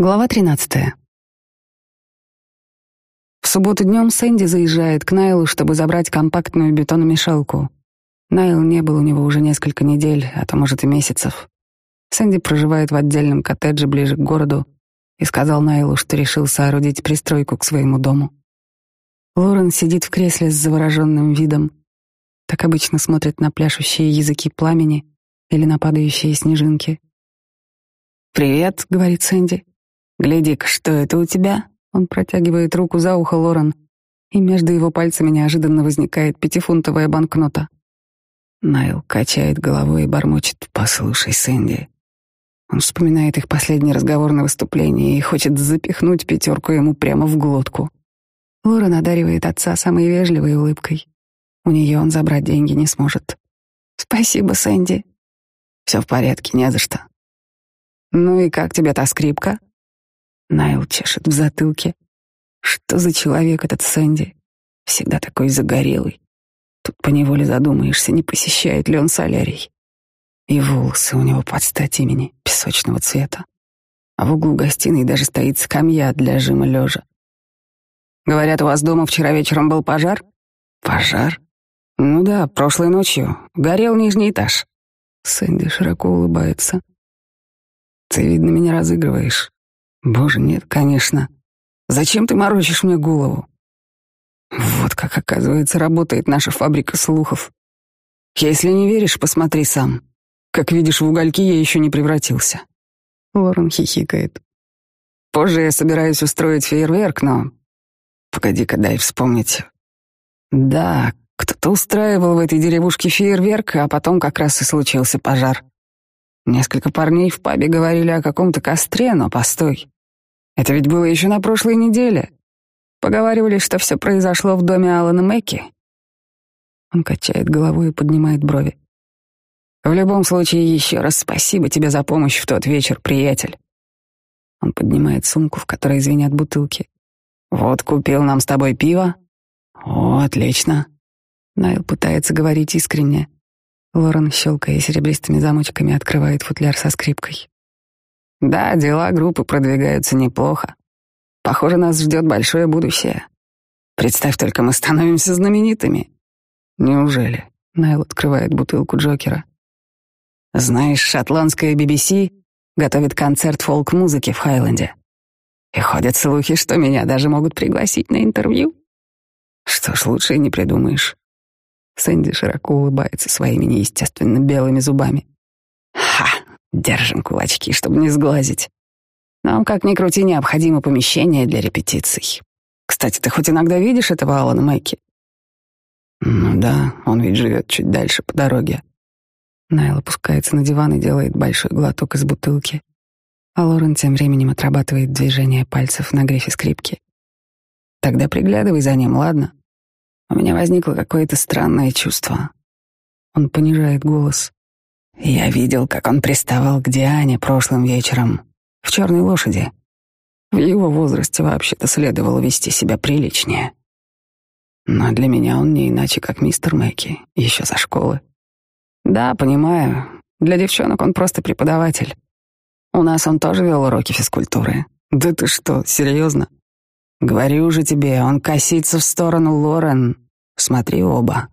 Глава 13. В субботу днем Сэнди заезжает к Найлу, чтобы забрать компактную бетономешалку. Найл не был у него уже несколько недель, а то, может, и месяцев. Сэнди проживает в отдельном коттедже ближе к городу и сказал Найлу, что решил соорудить пристройку к своему дому. Лорен сидит в кресле с завороженным видом. Так обычно смотрит на пляшущие языки пламени или на падающие снежинки. «Привет», — говорит Сэнди. «Гляди-ка, что это у тебя?» Он протягивает руку за ухо Лорен, и между его пальцами неожиданно возникает пятифунтовая банкнота. Найл качает головой и бормочет «Послушай, Сэнди». Он вспоминает их последний разговор на выступлении и хочет запихнуть пятерку ему прямо в глотку. Лорен одаривает отца самой вежливой улыбкой. У нее он забрать деньги не сможет. «Спасибо, Сэнди». «Все в порядке, не за что». «Ну и как тебе та скрипка?» Найл чешет в затылке. Что за человек этот Сэнди? Всегда такой загорелый. Тут поневоле задумаешься, не посещает ли он солярий. И волосы у него под стать имени, песочного цвета. А в углу гостиной даже стоит скамья для жима лежа. Говорят, у вас дома вчера вечером был пожар? Пожар? Ну да, прошлой ночью. Горел нижний этаж. Сэнди широко улыбается. Ты, видно, меня разыгрываешь. Боже, нет, конечно. Зачем ты морочишь мне голову? Вот как, оказывается, работает наша фабрика слухов. Если не веришь, посмотри сам. Как видишь, в угольки я еще не превратился. Лорен хихикает. Позже я собираюсь устроить фейерверк, но... Погоди-ка, дай вспомнить. Да, кто-то устраивал в этой деревушке фейерверк, а потом как раз и случился пожар. Несколько парней в пабе говорили о каком-то костре, но постой. Это ведь было еще на прошлой неделе. Поговаривали, что все произошло в доме Алана Мэки. Он качает головой и поднимает брови. В любом случае, еще раз спасибо тебе за помощь в тот вечер, приятель. Он поднимает сумку, в которой звенят бутылки. Вот купил нам с тобой пиво. О, отлично. Найл пытается говорить искренне. Лорен, щелкая серебристыми замочками, открывает футляр со скрипкой. Да, дела группы продвигаются неплохо. Похоже, нас ждет большое будущее. Представь только, мы становимся знаменитыми. Неужели? Найл открывает бутылку Джокера. Знаешь, шотландская BBC готовит концерт фолк-музыки в Хайленде. И ходят слухи, что меня даже могут пригласить на интервью. Что ж, лучше не придумаешь. Сэнди широко улыбается своими неестественно белыми зубами. Держим кулачки, чтобы не сглазить. Нам, как ни крути, необходимо помещение для репетиций. Кстати, ты хоть иногда видишь этого Алана Майки? Ну да, он ведь живет чуть дальше по дороге. Найл опускается на диван и делает большой глоток из бутылки, а Лорен тем временем отрабатывает движение пальцев на грифе скрипки. Тогда приглядывай за ним, ладно? У меня возникло какое-то странное чувство. Он понижает голос. Я видел, как он приставал к Диане прошлым вечером в черной лошади. В его возрасте вообще-то следовало вести себя приличнее. Но для меня он не иначе, как мистер Мэки, еще со школы. Да, понимаю, для девчонок он просто преподаватель. У нас он тоже вел уроки физкультуры. Да ты что, серьезно? Говорю же тебе, он косится в сторону Лорен. Смотри оба.